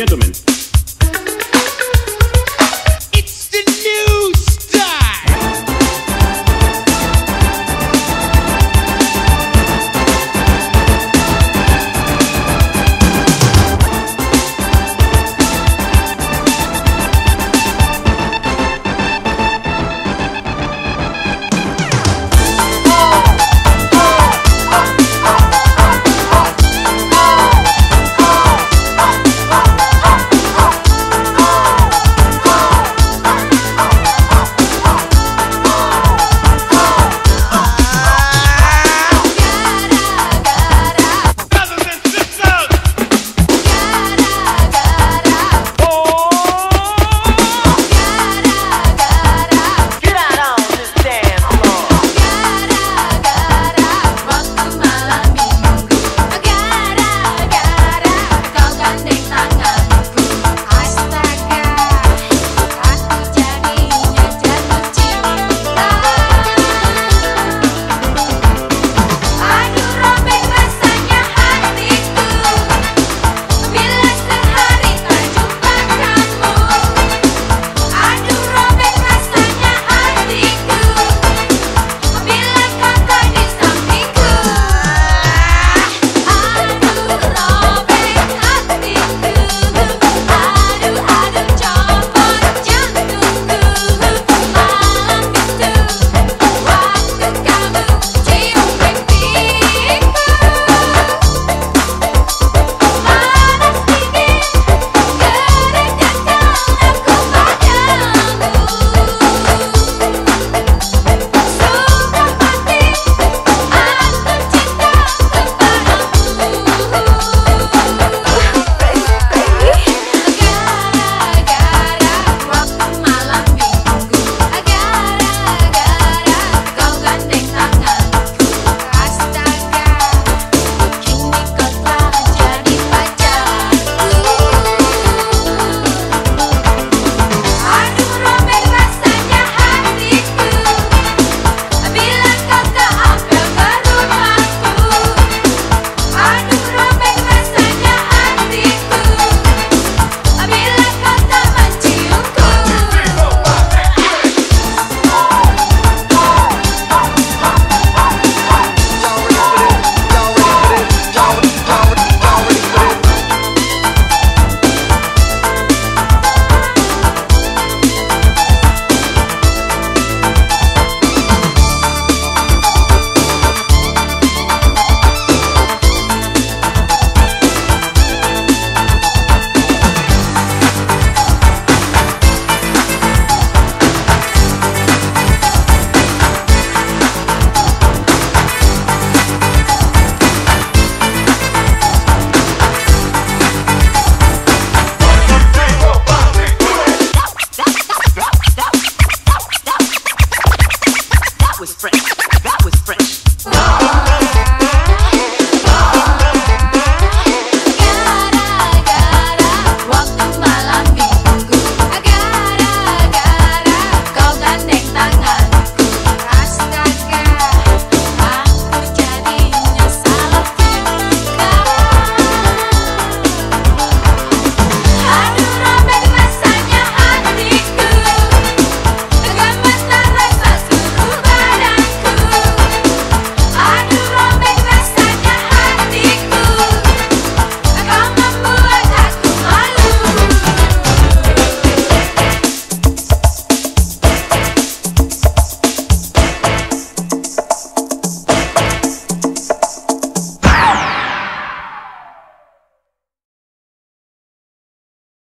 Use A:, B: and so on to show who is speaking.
A: Gentlemen,